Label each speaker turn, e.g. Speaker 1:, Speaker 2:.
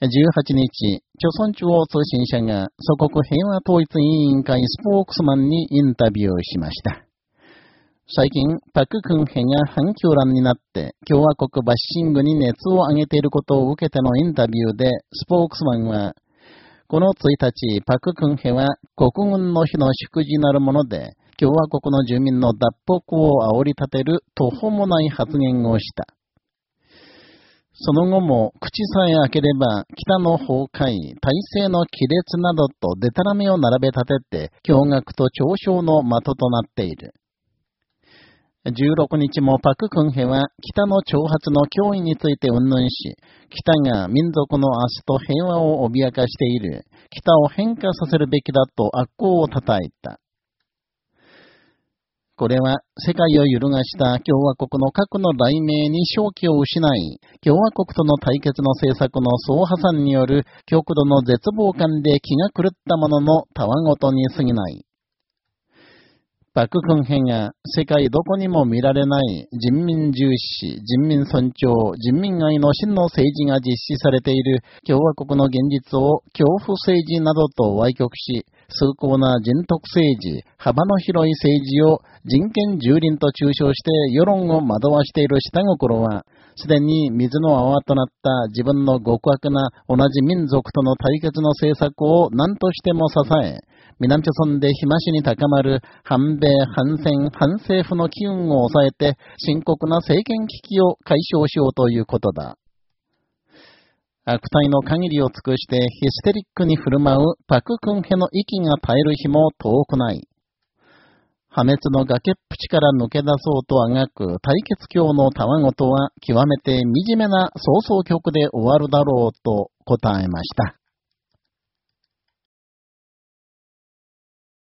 Speaker 1: 18日、朝鮮中央通信社が祖国平和統一委員会スポークスマンにインタビューしました。最近、パククンヘが反響欄になって共和国バッシングに熱を上げていることを受けてのインタビューで、スポークスマンは、この1日、パククンヘは国軍の日の祝辞なるもので、共和国の住民の脱北を煽り立てる途方もない発言をした。その後も口さえ開ければ北の崩壊、体制の亀裂などとデタラメを並べ立てて驚愕と嘲笑の的となっている。16日もパククンヘは北の挑発の脅威について云々し、北が民族の明日と平和を脅かしている、北を変化させるべきだと悪行を叩いた。これは世界を揺るがした共和国の核の雷鳴に正気を失い、共和国との対決の政策の総破産による極度の絶望感で気が狂ったもののたわごとに過ぎない。パククンヘが世界どこにも見られない人民重視、人民尊重、人民愛の真の政治が実施されている共和国の現実を恐怖政治などと歪曲し、崇高な人徳政治、幅の広い政治を人権蹂躙と中傷して世論を惑わしている下心は、すでに水の泡となった自分の極悪な同じ民族との対決の政策を何としても支え、南朝村で日増しに高まる反米、反戦、反政府の機運を抑えて深刻な政権危機を解消しようということだ。悪態の限りを尽くしてヒステリックに振る舞うパククンヘの息が絶える日も遠くない。破滅の崖っぷちから抜け出そうとあがく対決教のたわごとは極めて惨めな早々曲で終わるだろうと答えました。